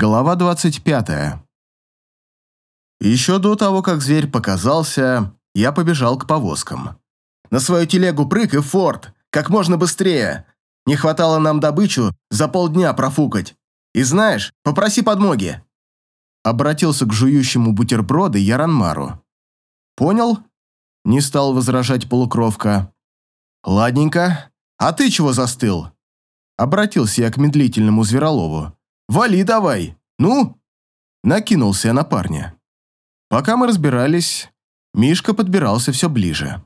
Глава 25. Еще до того, как зверь показался, я побежал к повозкам. «На свою телегу прыг и форт! Как можно быстрее! Не хватало нам добычу за полдня профукать. И знаешь, попроси подмоги!» Обратился к жующему бутерброды Яранмару. «Понял?» Не стал возражать полукровка. «Ладненько. А ты чего застыл?» Обратился я к медлительному Зверолову. Вали давай! Ну!» Накинулся я на парня. Пока мы разбирались, Мишка подбирался все ближе.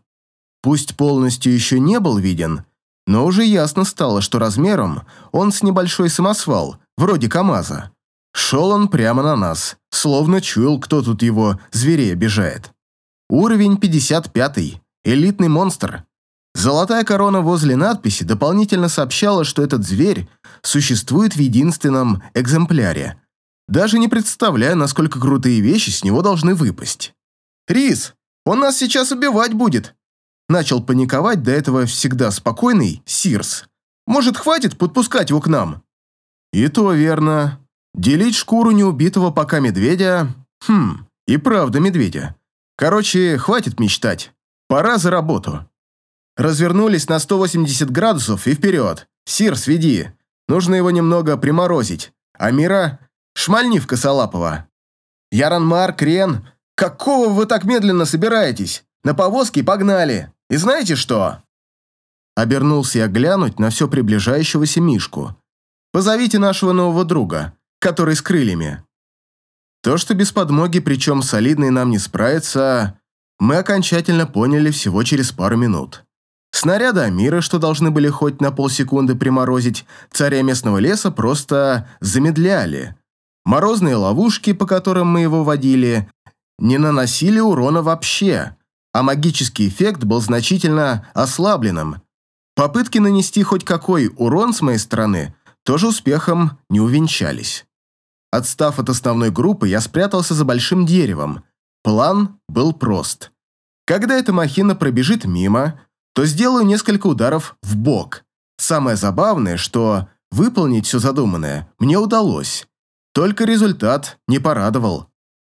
Пусть полностью еще не был виден, но уже ясно стало, что размером он с небольшой самосвал, вроде КамАЗа. Шел он прямо на нас, словно чуял, кто тут его зверей обижает. Уровень 55 элитный монстр. Золотая корона возле надписи дополнительно сообщала, что этот зверь существует в единственном экземпляре. Даже не представляю, насколько крутые вещи с него должны выпасть. «Рис, он нас сейчас убивать будет!» Начал паниковать до этого всегда спокойный Сирс. «Может, хватит подпускать его к нам?» «И то верно. Делить шкуру неубитого пока медведя... Хм, и правда медведя. Короче, хватит мечтать. Пора за работу». Развернулись на 180 градусов и вперед. Сирс, веди. Нужно его немного приморозить. Амира, шмальни в Косолапова. Яранмар, Крен, какого вы так медленно собираетесь? На повозке погнали. И знаете что?» Обернулся я глянуть на все приближающегося Мишку. «Позовите нашего нового друга, который с крыльями». То, что без подмоги, причем солидный, нам не справится, мы окончательно поняли всего через пару минут. Снаряды Амира, что должны были хоть на полсекунды приморозить, царя местного леса просто замедляли. Морозные ловушки, по которым мы его водили, не наносили урона вообще, а магический эффект был значительно ослабленным. Попытки нанести хоть какой урон с моей стороны тоже успехом не увенчались. Отстав от основной группы, я спрятался за большим деревом. План был прост. Когда эта махина пробежит мимо, то сделаю несколько ударов в бок. Самое забавное, что выполнить все задуманное мне удалось. Только результат не порадовал.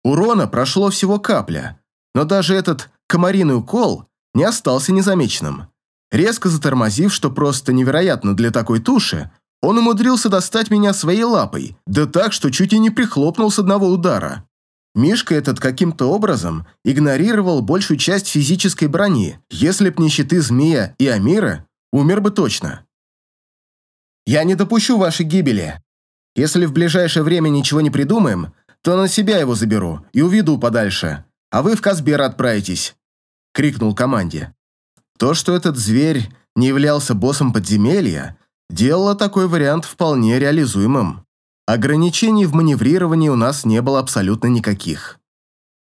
Урона прошло всего капля, но даже этот комариный укол не остался незамеченным. Резко затормозив, что просто невероятно для такой туши, он умудрился достать меня своей лапой, да так, что чуть и не прихлопнул с одного удара. Мишка этот каким-то образом игнорировал большую часть физической брони. Если б не щиты Змея и Амира, умер бы точно. «Я не допущу вашей гибели. Если в ближайшее время ничего не придумаем, то на себя его заберу и уведу подальше, а вы в Казбер отправитесь», — крикнул команде. То, что этот зверь не являлся боссом подземелья, делало такой вариант вполне реализуемым. Ограничений в маневрировании у нас не было абсолютно никаких.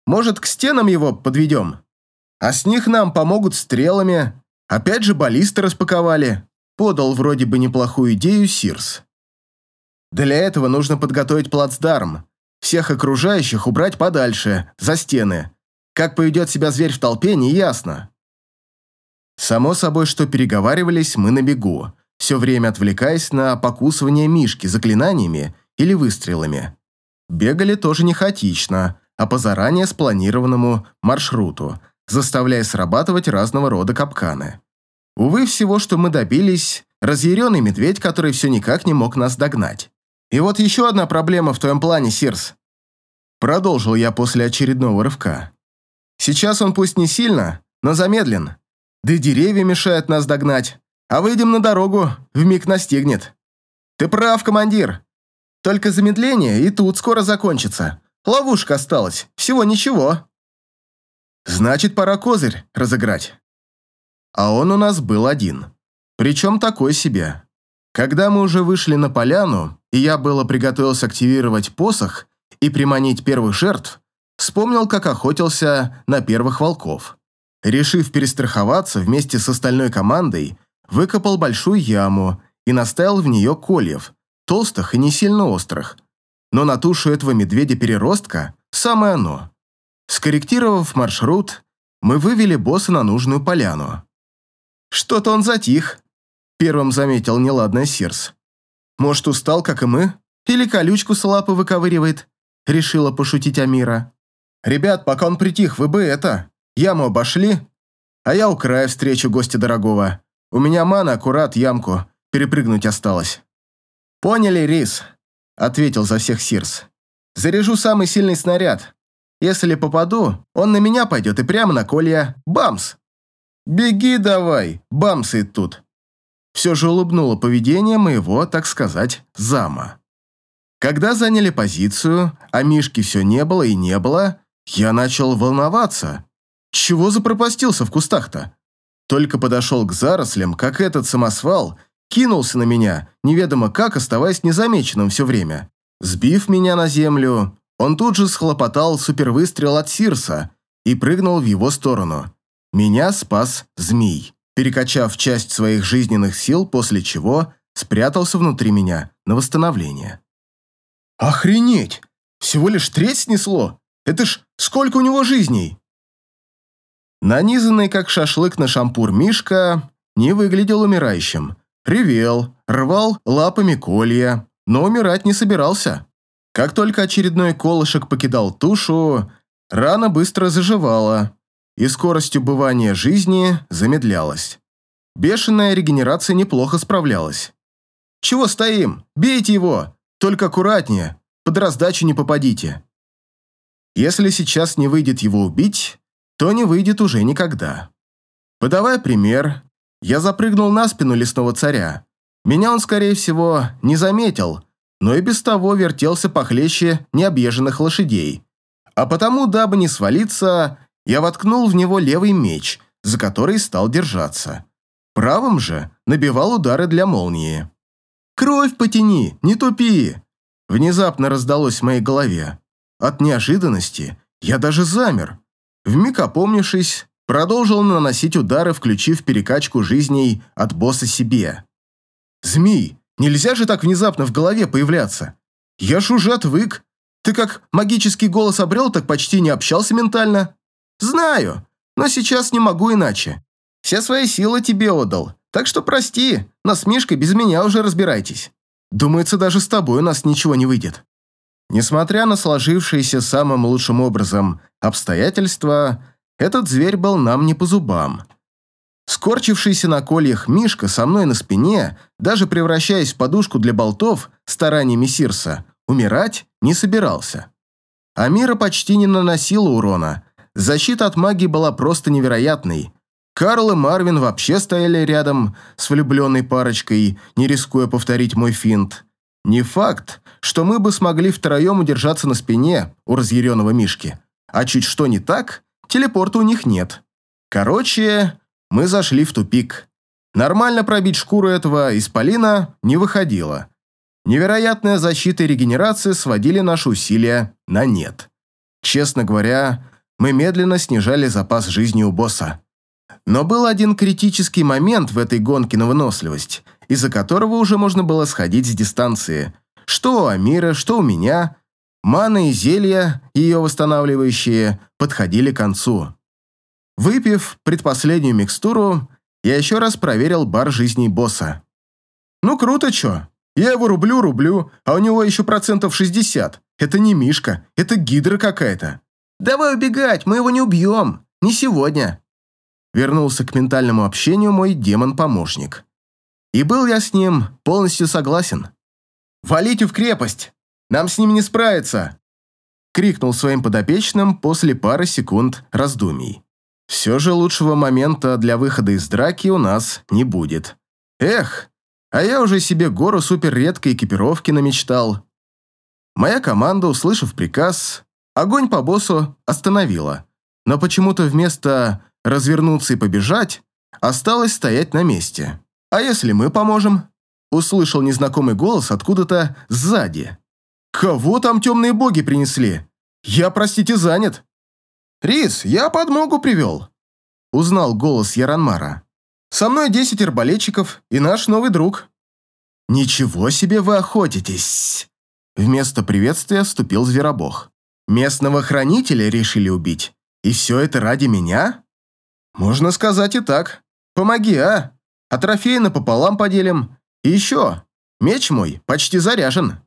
Может, к стенам его подведем? А с них нам помогут стрелами. Опять же баллисты распаковали. Подал вроде бы неплохую идею Сирс. Для этого нужно подготовить плацдарм. Всех окружающих убрать подальше, за стены. Как поведет себя зверь в толпе, неясно. Само собой, что переговаривались мы на бегу, все время отвлекаясь на покусывание Мишки заклинаниями или выстрелами. Бегали тоже не хаотично, а по заранее спланированному маршруту, заставляя срабатывать разного рода капканы. Увы, всего, что мы добились, разъяренный медведь, который все никак не мог нас догнать. И вот еще одна проблема в твоем плане, Сирс. Продолжил я после очередного рывка. Сейчас он пусть не сильно, но замедлен. Да и деревья мешают нас догнать, а выйдем на дорогу, вмиг настигнет. Ты прав, командир. Только замедление и тут скоро закончится. Ловушка осталась, всего ничего. Значит, пора козырь разыграть. А он у нас был один. Причем такой себе. Когда мы уже вышли на поляну, и я было приготовился активировать посох и приманить первых жертв, вспомнил, как охотился на первых волков. Решив перестраховаться вместе с остальной командой, выкопал большую яму и наставил в нее кольев, толстых и не сильно острых. Но на тушу этого медведя-переростка самое оно. Скорректировав маршрут, мы вывели босса на нужную поляну. «Что-то он затих», — первым заметил неладное Сирс. «Может, устал, как и мы?» Или колючку с лапы выковыривает?» — решила пошутить Амира. «Ребят, пока он притих, вы бы это, яму обошли, а я у края встречу гостя дорогого. У меня мана аккурат ямку, перепрыгнуть осталось». «Поняли, Рис», — ответил за всех Сирс. «Заряжу самый сильный снаряд. Если попаду, он на меня пойдет и прямо на колья. Бамс!» «Беги давай, бамсы тут!» Все же улыбнуло поведение моего, так сказать, зама. Когда заняли позицию, а Мишки все не было и не было, я начал волноваться. Чего запропастился в кустах-то? Только подошел к зарослям, как этот самосвал кинулся на меня, неведомо как, оставаясь незамеченным все время. Сбив меня на землю, он тут же схлопотал супервыстрел от Сирса и прыгнул в его сторону. Меня спас змей, перекачав часть своих жизненных сил, после чего спрятался внутри меня на восстановление. «Охренеть! Всего лишь треть снесло! Это ж сколько у него жизней!» Нанизанный как шашлык на шампур Мишка не выглядел умирающим. Ревел, рвал лапами колья, но умирать не собирался. Как только очередной колышек покидал тушу, рана быстро заживала, и скорость убывания жизни замедлялась. Бешеная регенерация неплохо справлялась. «Чего стоим? Бейте его! Только аккуратнее, под раздачу не попадите!» Если сейчас не выйдет его убить, то не выйдет уже никогда. Подавая пример, я запрыгнул на спину лесного царя. Меня он, скорее всего, не заметил, но и без того вертелся похлеще необъезженных лошадей. А потому, дабы не свалиться, я воткнул в него левый меч, за который стал держаться. Правым же набивал удары для молнии. «Кровь потяни, не тупи!» Внезапно раздалось в моей голове. От неожиданности я даже замер. Вмиг опомнившись, продолжил наносить удары, включив перекачку жизней от босса себе. «Змей, нельзя же так внезапно в голове появляться. Я ж уже отвык. Ты как магический голос обрел, так почти не общался ментально. Знаю, но сейчас не могу иначе. Все свои силы тебе отдал, так что прости, но с Мишкой без меня уже разбирайтесь. Думается, даже с тобой у нас ничего не выйдет». Несмотря на сложившиеся самым лучшим образом обстоятельства, этот зверь был нам не по зубам. Скорчившийся на кольях Мишка со мной на спине, даже превращаясь в подушку для болтов стараниями Сирса, умирать не собирался. Амира почти не наносила урона. Защита от магии была просто невероятной. Карл и Марвин вообще стояли рядом с влюбленной парочкой, не рискуя повторить мой финт. Не факт, что мы бы смогли втроем удержаться на спине у разъяренного Мишки. А чуть что не так, телепорта у них нет. Короче, мы зашли в тупик. Нормально пробить шкуру этого исполина не выходило. Невероятная защита и регенерация сводили наши усилия на нет. Честно говоря, мы медленно снижали запас жизни у босса. Но был один критический момент в этой гонке на выносливость – из-за которого уже можно было сходить с дистанции. Что у Амира, что у меня. Мана и зелья, ее восстанавливающие, подходили к концу. Выпив предпоследнюю микстуру, я еще раз проверил бар жизни босса. «Ну круто, чё? Я его рублю-рублю, а у него еще процентов 60. Это не Мишка, это гидра какая-то. Давай убегать, мы его не убьем. Не сегодня». Вернулся к ментальному общению мой демон-помощник. И был я с ним полностью согласен. «Валите в крепость! Нам с ним не справиться!» Крикнул своим подопечным после пары секунд раздумий. Все же лучшего момента для выхода из драки у нас не будет. Эх, а я уже себе гору суперредкой экипировки намечтал. Моя команда, услышав приказ, огонь по боссу остановила, но почему-то вместо развернуться и побежать, осталось стоять на месте. «А если мы поможем?» Услышал незнакомый голос откуда-то сзади. «Кого там темные боги принесли? Я, простите, занят». «Рис, я подмогу привел», — узнал голос Яранмара. «Со мной десять арбалетчиков и наш новый друг». «Ничего себе вы охотитесь!» Вместо приветствия вступил Зверобог. «Местного хранителя решили убить? И все это ради меня?» «Можно сказать и так. Помоги, а?» а трофеи напополам поделим. И еще, меч мой почти заряжен».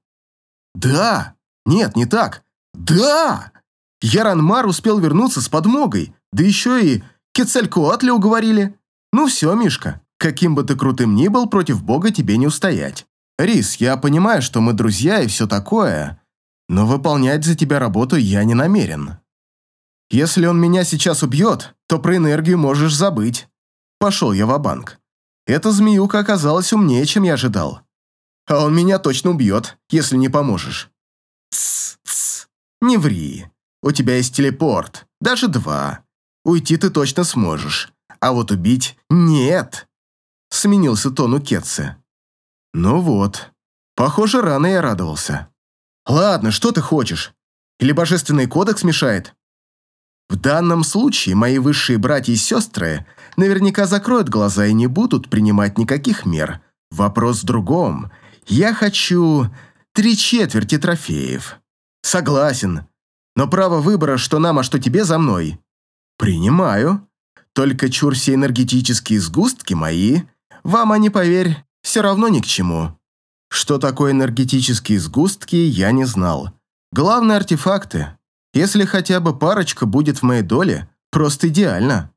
Да! Нет, не так! Да! Яранмар успел вернуться с подмогой, да еще и Кецалькоатля уговорили. Ну все, Мишка, каким бы ты крутым ни был, против бога тебе не устоять. Рис, я понимаю, что мы друзья и все такое, но выполнять за тебя работу я не намерен. Если он меня сейчас убьет, то про энергию можешь забыть. Пошел я в банк Эта змеюка оказалась умнее, чем я ожидал. А он меня точно убьет, если не поможешь. Тсс, тсс, не ври. У тебя есть телепорт, даже два. Уйти ты точно сможешь, а вот убить нет. Сменился тон у Кетцы. Ну вот, похоже, рано я радовался. Ладно, что ты хочешь? Или божественный кодекс мешает? В данном случае мои высшие братья и сестры наверняка закроют глаза и не будут принимать никаких мер. Вопрос в другом. Я хочу три четверти трофеев. Согласен. Но право выбора, что нам, а что тебе, за мной. Принимаю. Только чур все энергетические сгустки мои. Вам они, поверь, все равно ни к чему. Что такое энергетические сгустки, я не знал. Главное – артефакты. Если хотя бы парочка будет в моей доле, просто идеально.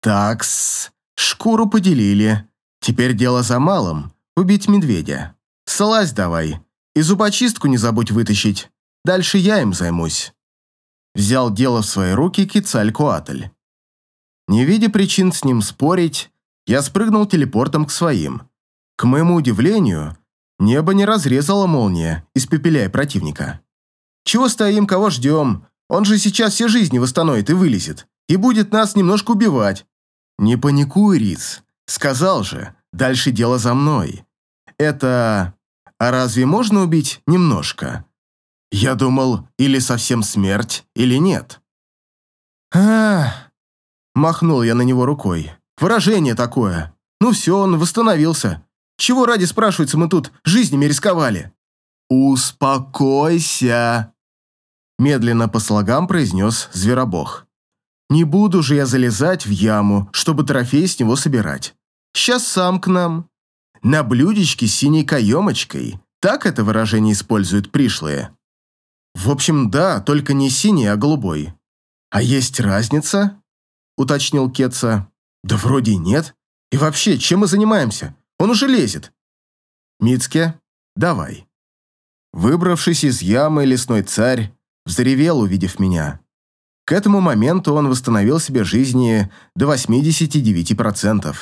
Такс, шкуру поделили. Теперь дело за малым – убить медведя. Слазь давай. И зубочистку не забудь вытащить. Дальше я им займусь. Взял дело в свои руки Кицалькуатль. Не видя причин с ним спорить, я спрыгнул телепортом к своим. К моему удивлению, небо не разрезало молния, испепеляя противника. Чего стоим, кого ждем? Он же сейчас все жизни восстановит и вылезет. И будет нас немножко убивать. Не паникуй, Риц. Сказал же, дальше дело за мной. Это... А разве можно убить немножко? Я думал, или совсем смерть, или нет. а Махнул я на него рукой. Выражение такое. Ну все, он восстановился. Чего ради, спрашивается, мы тут жизнями рисковали? «Успокойся!» Медленно по слогам произнес Зверобог. «Не буду же я залезать в яму, чтобы трофей с него собирать. Сейчас сам к нам. На блюдечке с синей каемочкой. Так это выражение используют пришлые. В общем, да, только не синий, а голубой. А есть разница?» Уточнил Кетца. «Да вроде нет. И вообще, чем мы занимаемся? Он уже лезет». «Мицке, давай». Выбравшись из ямы, лесной царь взревел, увидев меня. К этому моменту он восстановил себе жизни до 89%.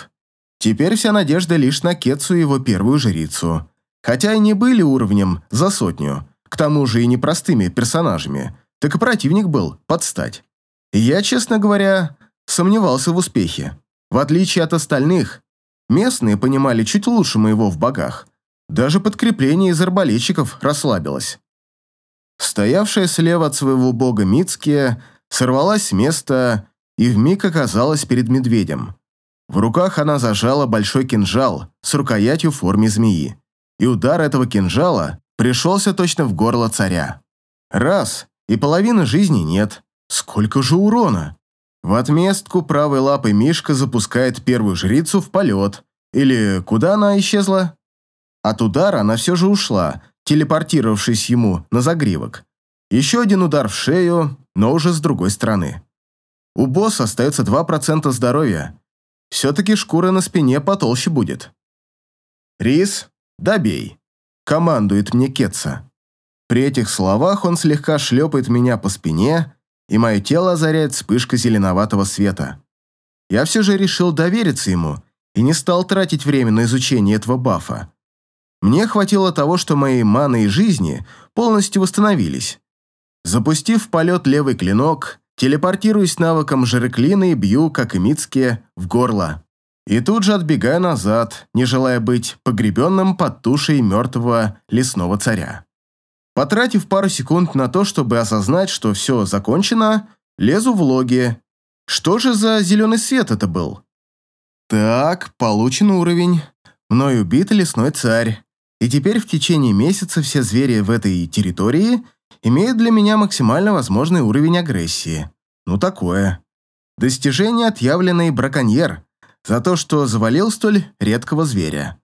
Теперь вся надежда лишь на Кетсу и его первую жрицу. Хотя и не были уровнем за сотню, к тому же и непростыми персонажами, так и противник был под стать. Я, честно говоря, сомневался в успехе. В отличие от остальных, местные понимали чуть лучше моего в богах – даже подкрепление из арбалетчиков расслабилось. Стоявшая слева от своего бога Мицкия сорвалась с места и вмиг оказалась перед медведем. В руках она зажала большой кинжал с рукоятью в форме змеи, и удар этого кинжала пришелся точно в горло царя. Раз, и половины жизни нет. Сколько же урона! В отместку правой лапой Мишка запускает первую жрицу в полет. Или куда она исчезла? От удара она все же ушла, телепортировавшись ему на загривок. Еще один удар в шею, но уже с другой стороны. У босса остается 2% здоровья. Все-таки шкура на спине потолще будет. «Рис, добей», — командует мне Кетца. При этих словах он слегка шлепает меня по спине, и мое тело озаряет вспышка зеленоватого света. Я все же решил довериться ему и не стал тратить время на изучение этого бафа. Мне хватило того, что мои маны и жизни полностью восстановились. Запустив в полет левый клинок, телепортируюсь навыком Жереклина и бью, как и Мицке, в горло. И тут же отбегаю назад, не желая быть погребенным под тушей мертвого лесного царя. Потратив пару секунд на то, чтобы осознать, что все закончено, лезу в логи. Что же за зеленый свет это был? Так, получен уровень. Мной убит лесной царь. И теперь в течение месяца все звери в этой территории имеют для меня максимально возможный уровень агрессии. Ну такое. Достижение отъявленный браконьер за то, что завалил столь редкого зверя.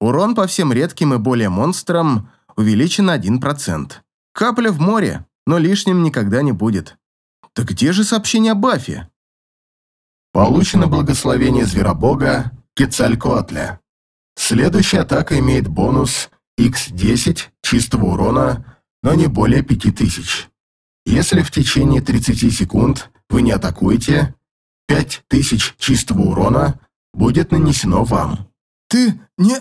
Урон по всем редким и более монстрам увеличен на 1%. Капля в море, но лишним никогда не будет. Так где же сообщение о бафе? Получено благословение Зверобога Кецалькоатля. Следующая атака имеет бонус X10 чистого урона, но не более 5000. Если в течение 30 секунд вы не атакуете, 5000 чистого урона будет нанесено вам. Ты не...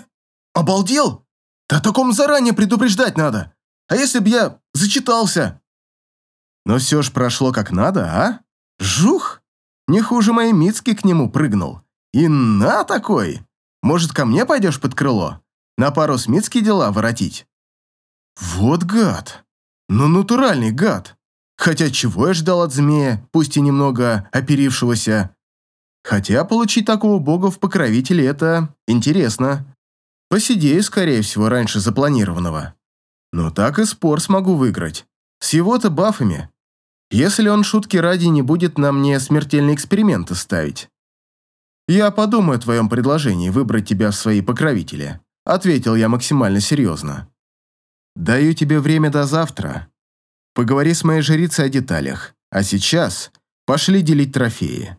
обалдел? Да таком заранее предупреждать надо. А если б я зачитался? Но все ж прошло как надо, а? Жух! Не хуже моей Мицки к нему прыгнул. И на такой! Может, ко мне пойдешь под крыло? На пару с Мицки дела воротить? Вот гад! Ну, натуральный гад! Хотя чего я ждал от змея, пусть и немного оперившегося? Хотя получить такого бога в покровителе – это интересно. Посидею, скорее всего, раньше запланированного. Но так и спор смогу выиграть. С его-то бафами. Если он шутки ради не будет на мне смертельные эксперименты ставить. «Я подумаю о твоем предложении выбрать тебя в свои покровители», ответил я максимально серьезно. «Даю тебе время до завтра. Поговори с моей жрицей о деталях, а сейчас пошли делить трофеи».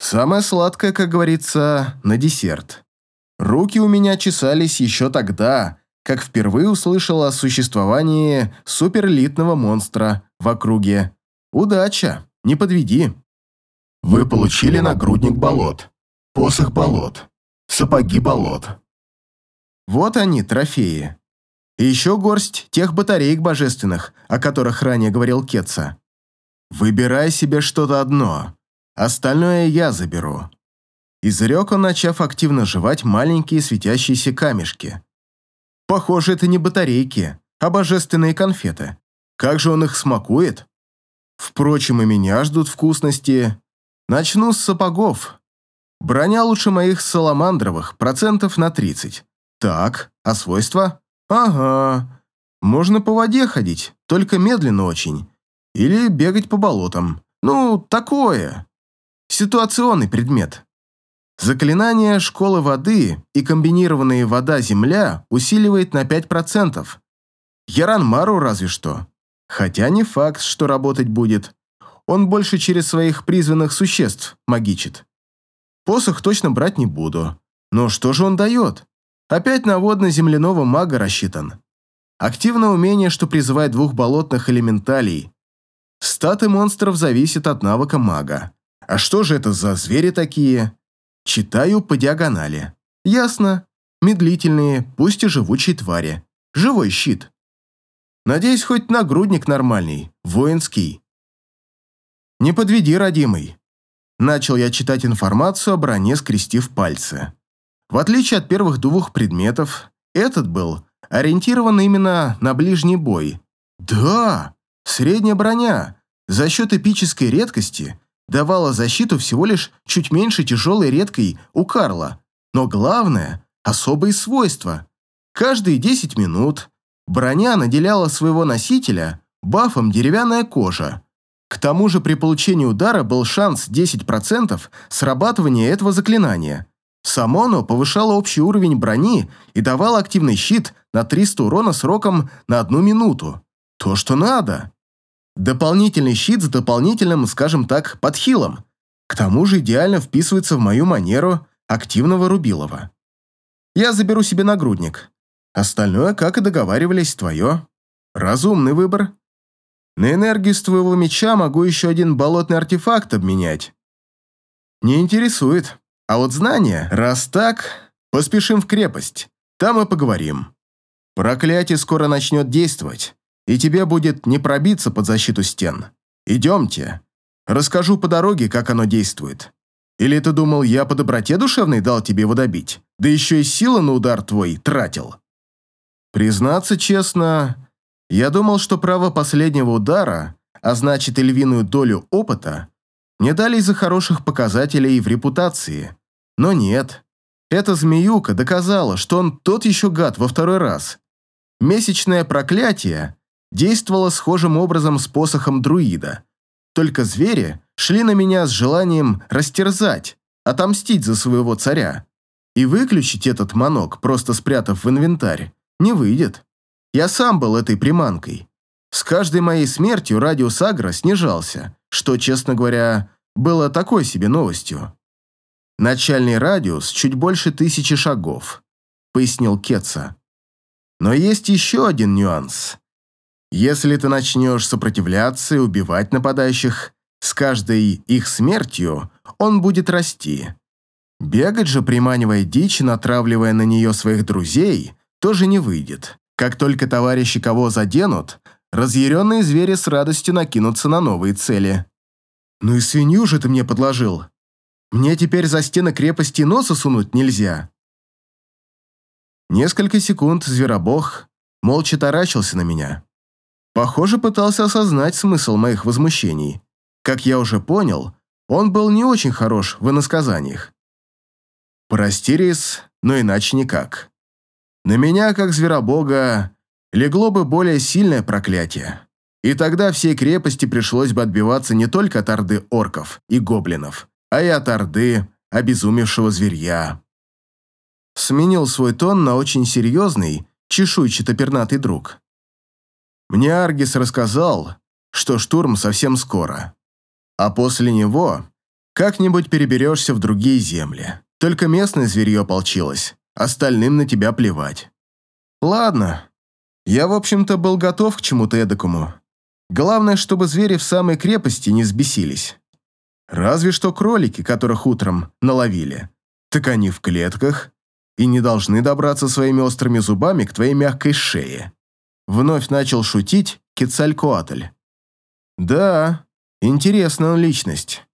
Самое сладкое, как говорится, на десерт. Руки у меня чесались еще тогда, как впервые услышал о существовании суперэлитного монстра в округе. Удача, не подведи. Вы получили нагрудник болот, посох болот, сапоги болот. Вот они, трофеи. И еще горсть тех батареек божественных, о которых ранее говорил Кетца. Выбирай себе что-то одно, остальное я заберу. Изрек он, начав активно жевать маленькие светящиеся камешки. Похоже, это не батарейки, а божественные конфеты. Как же он их смакует? Впрочем, и меня ждут вкусности. Начну с сапогов. Броня лучше моих саламандровых, процентов на 30. Так, а свойства? Ага. Можно по воде ходить, только медленно очень. Или бегать по болотам. Ну, такое. Ситуационный предмет. Заклинание школы воды и комбинированные вода-земля усиливает на 5%. Яранмару разве что. Хотя не факт, что работать будет. Он больше через своих призванных существ магичит. Посох точно брать не буду. Но что же он дает? Опять на водно-земляного мага рассчитан. Активное умение, что призывает двух болотных элементалей. Статы монстров зависят от навыка мага. А что же это за звери такие? Читаю по диагонали. Ясно. Медлительные, пусть и живучие твари. Живой щит. Надеюсь, хоть нагрудник нормальный, воинский. Не подведи, родимый. Начал я читать информацию о броне, скрестив пальцы. В отличие от первых двух предметов, этот был ориентирован именно на ближний бой. Да, средняя броня. За счет эпической редкости давала защиту всего лишь чуть меньше тяжелой редкой у Карла. Но главное – особые свойства. Каждые 10 минут броня наделяла своего носителя бафом деревянная кожа. К тому же при получении удара был шанс 10% срабатывания этого заклинания. Само оно повышало общий уровень брони и давало активный щит на 300 урона сроком на одну минуту. То, что надо. Дополнительный щит с дополнительным, скажем так, подхилом. К тому же идеально вписывается в мою манеру активного Рубилова. Я заберу себе нагрудник. Остальное, как и договаривались, твое. Разумный выбор. На энергию с твоего меча могу еще один болотный артефакт обменять. Не интересует. А вот знания, раз так, поспешим в крепость. Там и поговорим. Проклятие скоро начнет действовать и тебе будет не пробиться под защиту стен. Идемте. Расскажу по дороге, как оно действует. Или ты думал, я по доброте душевной дал тебе его добить, да еще и силы на удар твой тратил? Признаться честно, я думал, что право последнего удара, а значит и львиную долю опыта, мне дали из-за хороших показателей в репутации. Но нет. Эта змеюка доказала, что он тот еще гад во второй раз. Месячное проклятие действовала схожим образом с посохом друида. Только звери шли на меня с желанием растерзать, отомстить за своего царя. И выключить этот манок, просто спрятав в инвентарь, не выйдет. Я сам был этой приманкой. С каждой моей смертью радиус агро снижался, что, честно говоря, было такой себе новостью. Начальный радиус чуть больше тысячи шагов, пояснил Кетца. Но есть еще один нюанс. Если ты начнешь сопротивляться и убивать нападающих, с каждой их смертью он будет расти. Бегать же, приманивая дичь и натравливая на нее своих друзей, тоже не выйдет. Как только товарищи кого заденут, разъяренные звери с радостью накинутся на новые цели. «Ну и свинью же ты мне подложил. Мне теперь за стены крепости носа сунуть нельзя». Несколько секунд зверобог молча таращился на меня. Похоже, пытался осознать смысл моих возмущений. Как я уже понял, он был не очень хорош в иносказаниях. Прости, Рис, но иначе никак. На меня, как зверобога, легло бы более сильное проклятие. И тогда всей крепости пришлось бы отбиваться не только от орды орков и гоблинов, а и от орды обезумевшего зверья. Сменил свой тон на очень серьезный, чешуйчато-пернатый друг. Мне Аргис рассказал, что штурм совсем скоро. А после него как-нибудь переберешься в другие земли. Только местное зверье ополчилось, остальным на тебя плевать. Ладно, я, в общем-то, был готов к чему-то эдакому. Главное, чтобы звери в самой крепости не взбесились. Разве что кролики, которых утром наловили. Так они в клетках и не должны добраться своими острыми зубами к твоей мягкой шее. Вновь начал шутить Кецалькоатль. Да, интересная личность.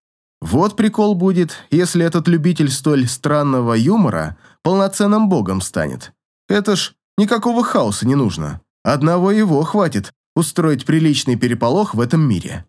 Вот прикол будет, если этот любитель столь странного юмора полноценным богом станет. Это ж никакого хаоса не нужно. Одного его хватит устроить приличный переполох в этом мире.